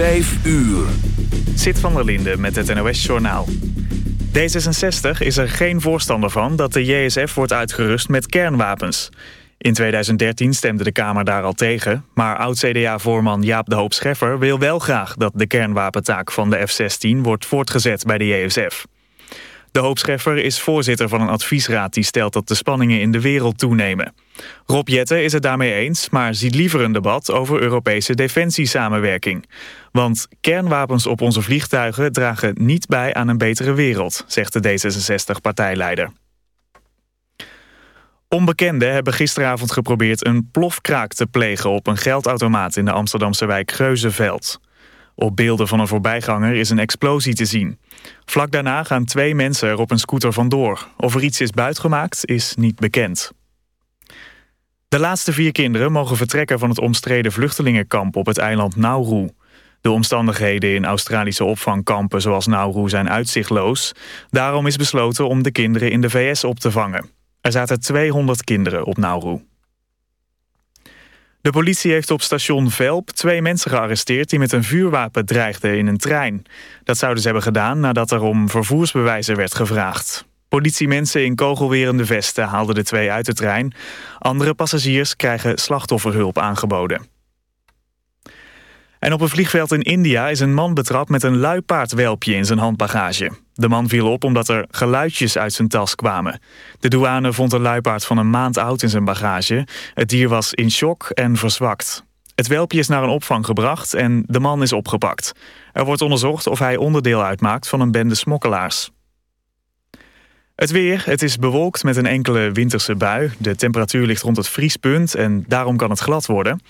Vijf uur. Zit van der Linde met het NOS-journaal. D66 is er geen voorstander van dat de JSF wordt uitgerust met kernwapens. In 2013 stemde de Kamer daar al tegen... maar oud-CDA-voorman Jaap de Hoop Scheffer wil wel graag... dat de kernwapentaak van de F-16 wordt voortgezet bij de JSF. De Hoop Scheffer is voorzitter van een adviesraad... die stelt dat de spanningen in de wereld toenemen. Rob Jette is het daarmee eens, maar ziet liever een debat... over Europese defensiesamenwerking. Want kernwapens op onze vliegtuigen dragen niet bij aan een betere wereld... zegt de D66-partijleider. Onbekenden hebben gisteravond geprobeerd een plofkraak te plegen... op een geldautomaat in de Amsterdamse wijk Geuzenveld. Op beelden van een voorbijganger is een explosie te zien. Vlak daarna gaan twee mensen er op een scooter vandoor. Of er iets is buitgemaakt, is niet bekend. De laatste vier kinderen mogen vertrekken van het omstreden vluchtelingenkamp op het eiland Nauru. De omstandigheden in Australische opvangkampen zoals Nauru zijn uitzichtloos. Daarom is besloten om de kinderen in de VS op te vangen. Er zaten 200 kinderen op Nauru. De politie heeft op station Velp twee mensen gearresteerd... die met een vuurwapen dreigden in een trein. Dat zouden ze hebben gedaan nadat er om vervoersbewijzen werd gevraagd. Politiemensen in kogelwerende vesten haalden de twee uit de trein. Andere passagiers krijgen slachtofferhulp aangeboden. En op een vliegveld in India is een man betrapt met een luipaardwelpje in zijn handbagage. De man viel op omdat er geluidjes uit zijn tas kwamen. De douane vond een luipaard van een maand oud in zijn bagage. Het dier was in shock en verzwakt. Het welpje is naar een opvang gebracht en de man is opgepakt. Er wordt onderzocht of hij onderdeel uitmaakt van een bende smokkelaars. Het weer, het is bewolkt met een enkele winterse bui. De temperatuur ligt rond het vriespunt en daarom kan het glad worden.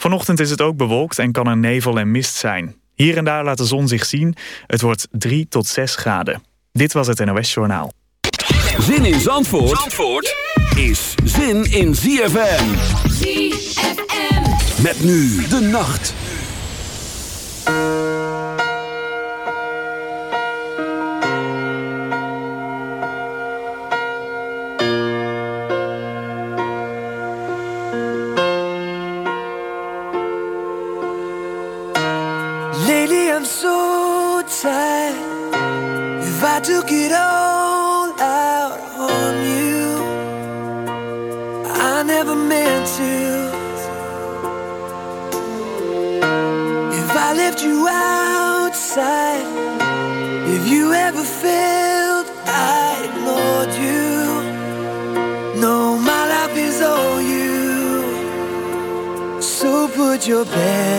Vanochtend is het ook bewolkt en kan er nevel en mist zijn. Hier en daar laat de zon zich zien. Het wordt 3 tot 6 graden. Dit was het NOS Journaal. Zin in Zandvoort, Zandvoort is zin in ZFM. ZFM. Met nu de nacht. your bed.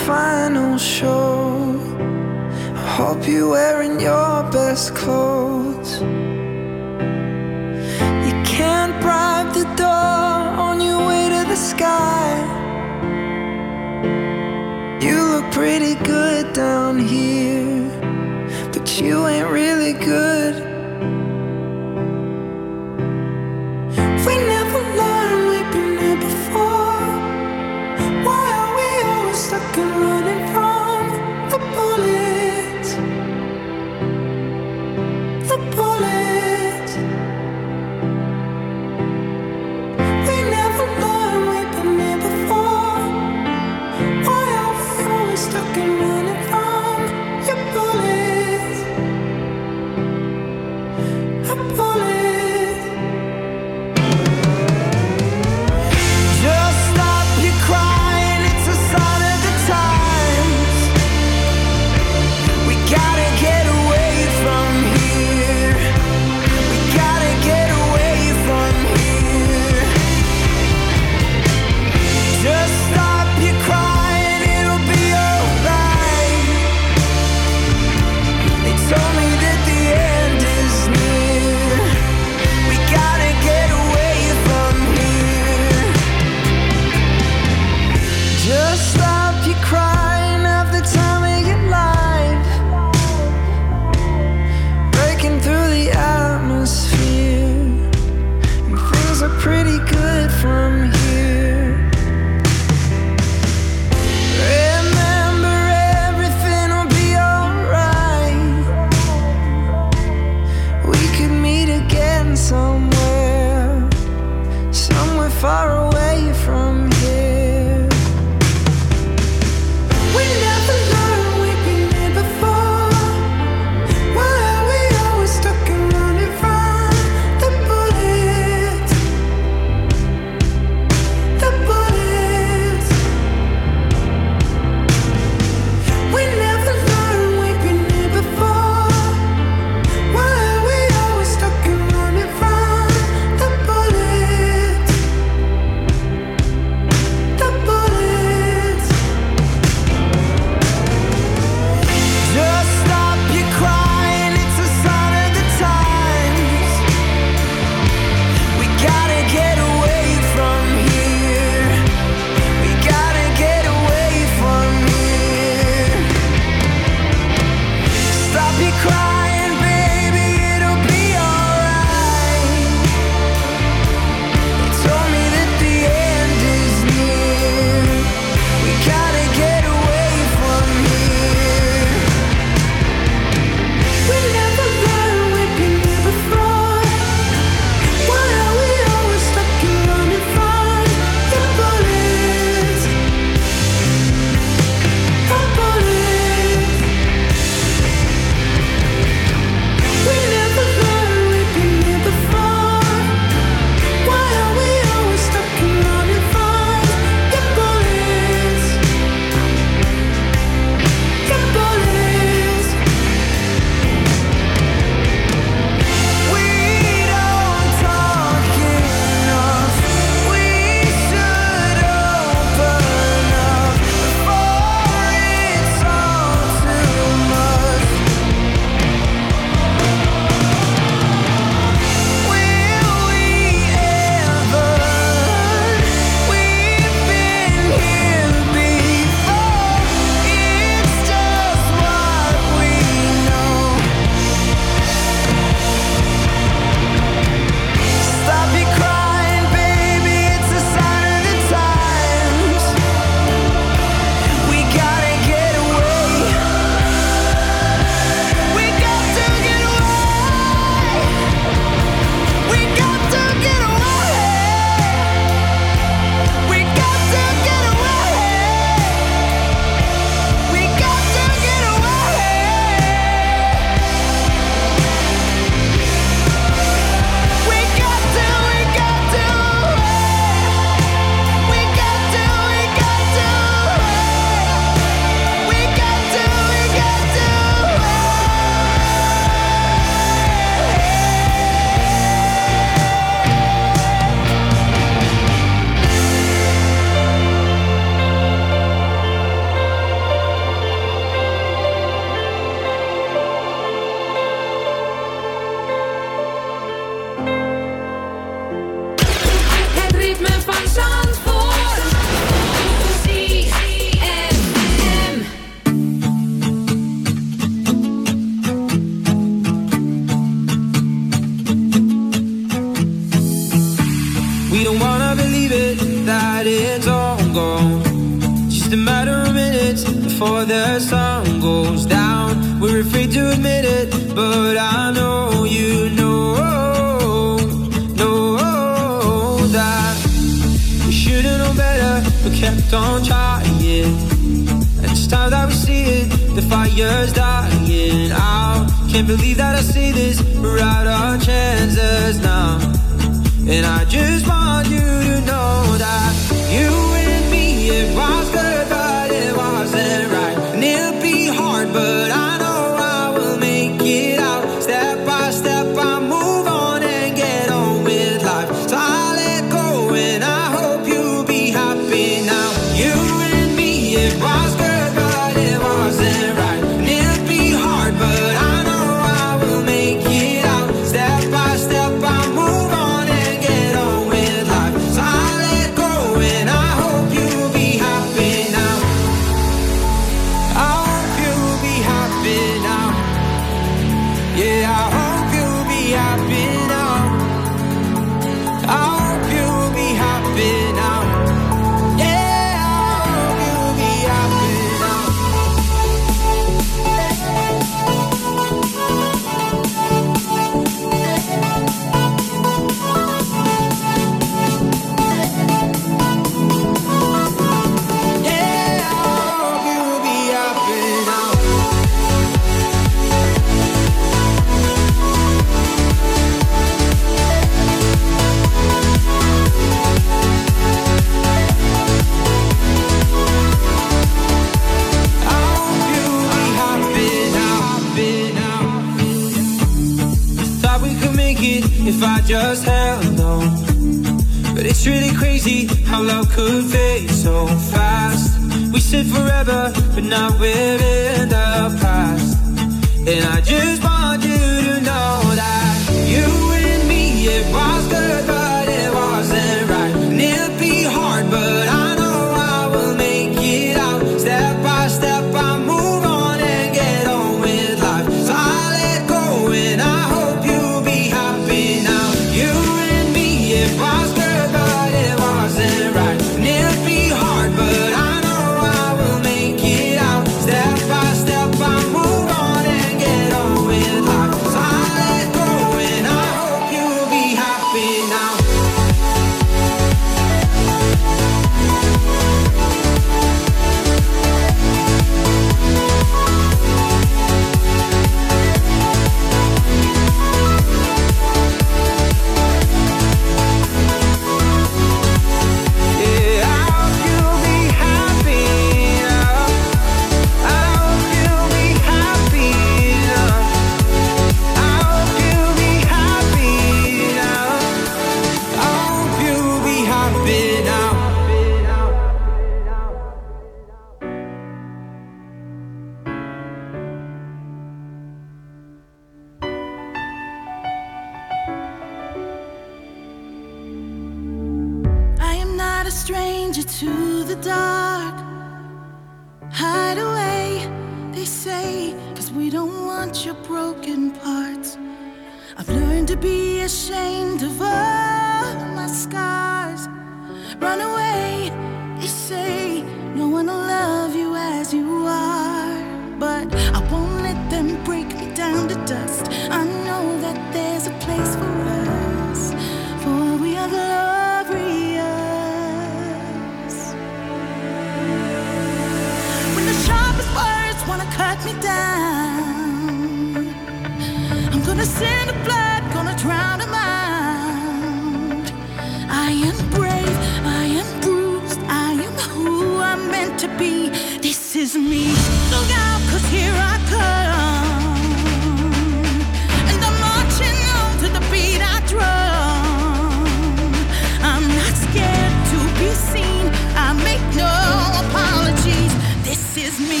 Is me.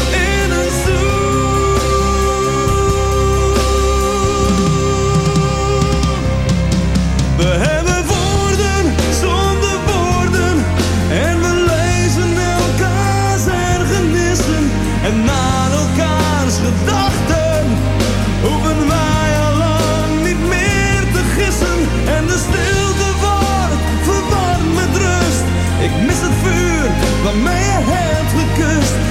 But my hands the cursed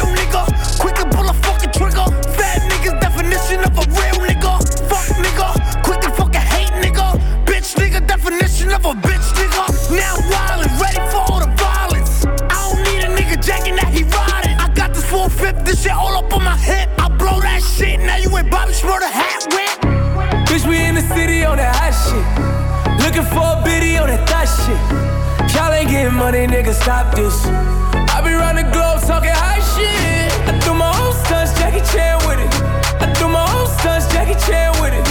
just rolled a hat wet. Bitch, we in the city on that hot shit. Looking for a biddy on that thot shit. Y'all ain't getting money, nigga, stop this. I be round the globe talking hot shit. I threw my own sons, Jackie Chan with it. I threw my own sons, Jackie Chan with it.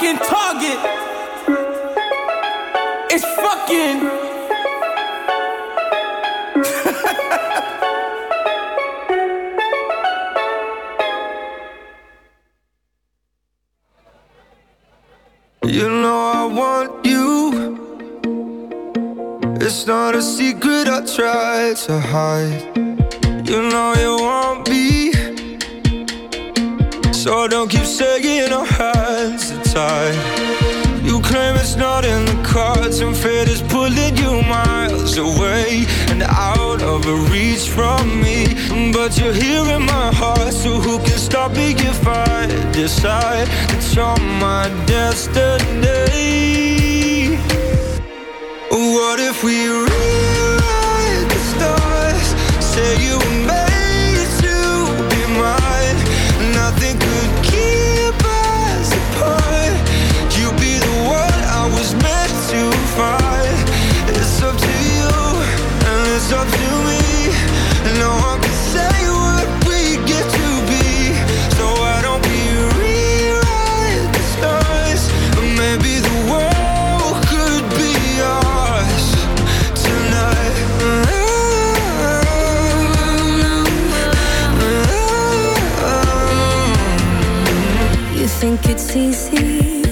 Fucking Target. It's fucking. You know I want you. It's not a secret I try to hide. You know you want me. So don't keep saying our hands tied. You claim it's not in the cards, and fate is pulling you miles away and out of reach from me. But you're here in my heart, so who can stop me if I decide that you're my destiny? What if we rewrite the stars? Say you You think it's easy?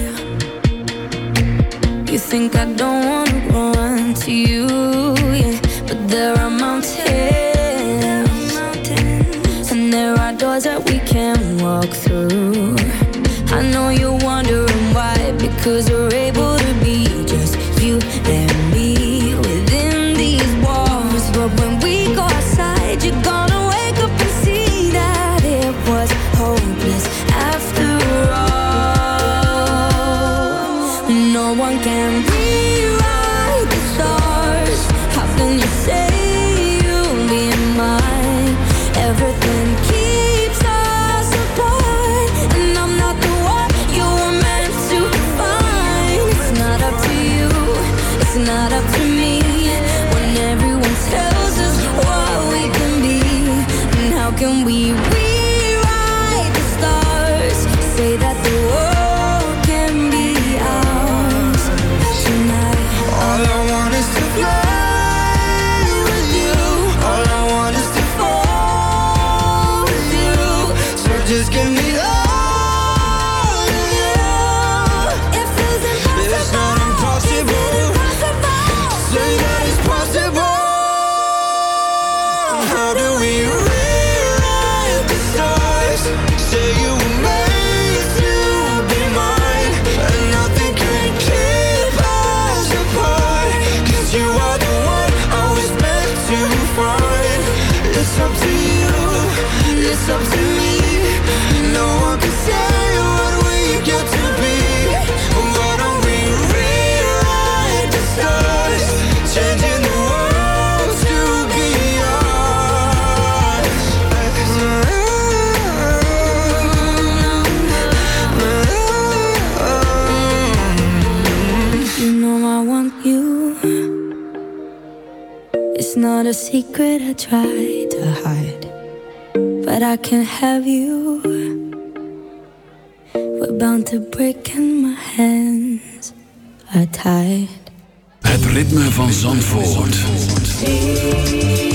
You think I don't wanna run to you? Walk through. I know you're how can we rewrite the stars? Say that secret I try to hide, but I can't have you. We're bound to break and my hands are tied. Het ritme van Zandvoort. I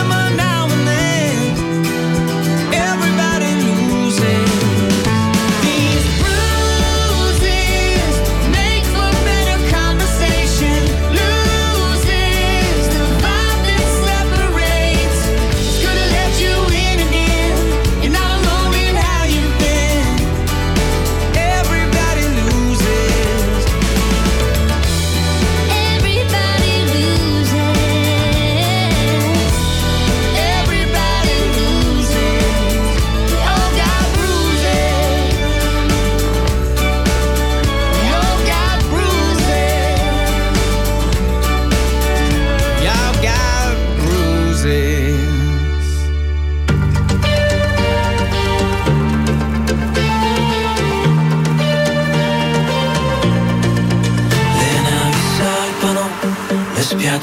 am a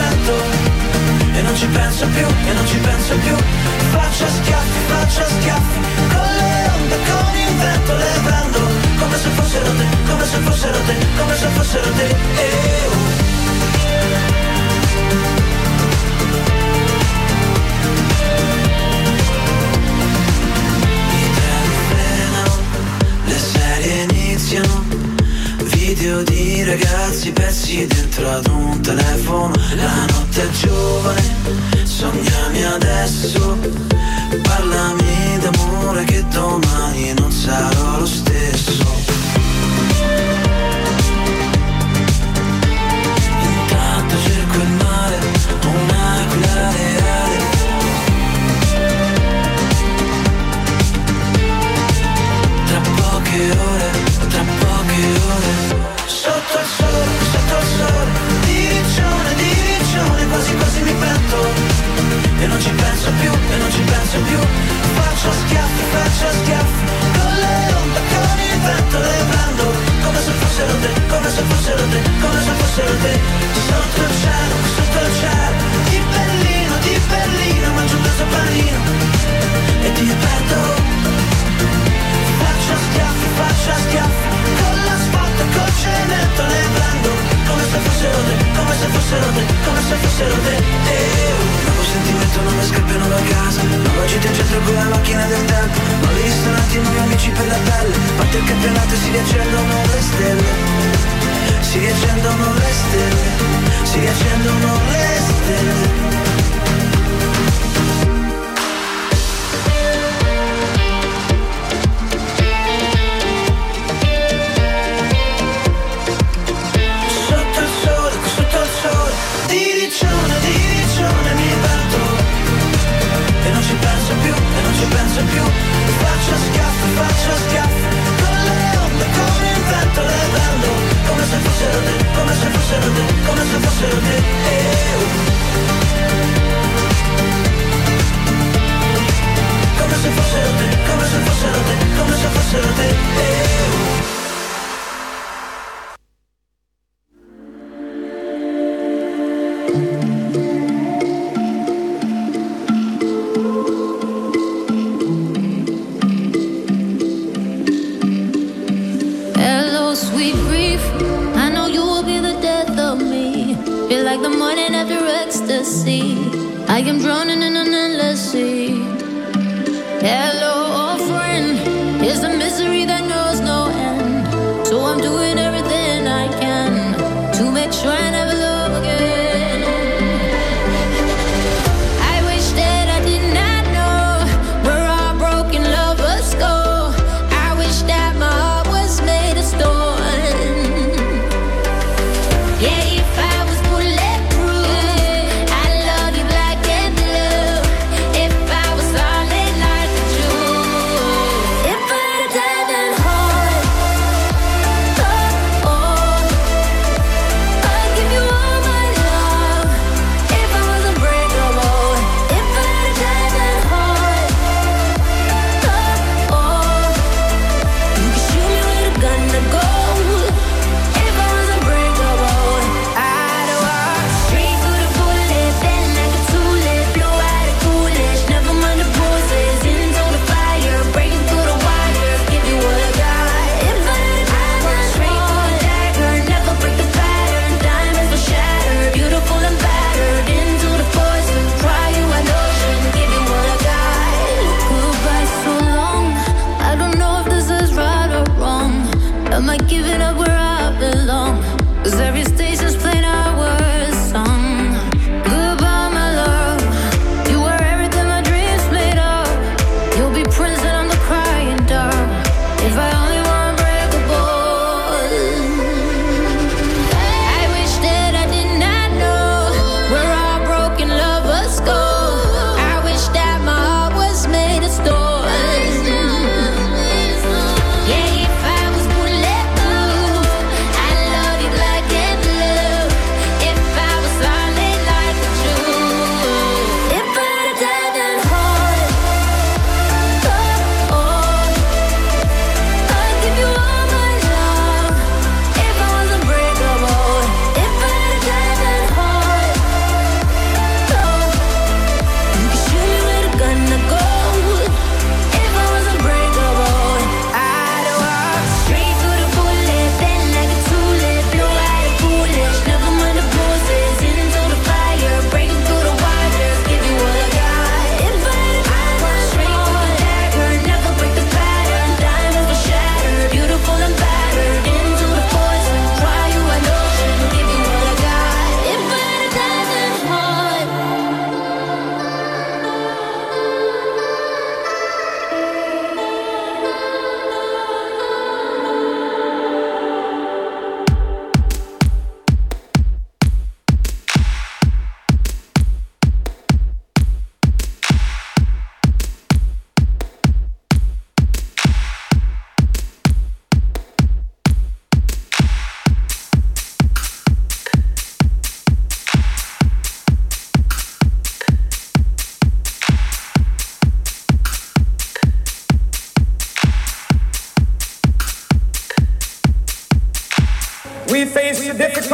vento E non ci penso più, e non ci penso più. Faccio schiaffi, faccio schiaffi. Con le onde, con il vento le prendo. Come se fossero te, come se fossero te, come se fossero te. Eh, oh. Video di ragazzi persi dentro ad un Sognami adesso.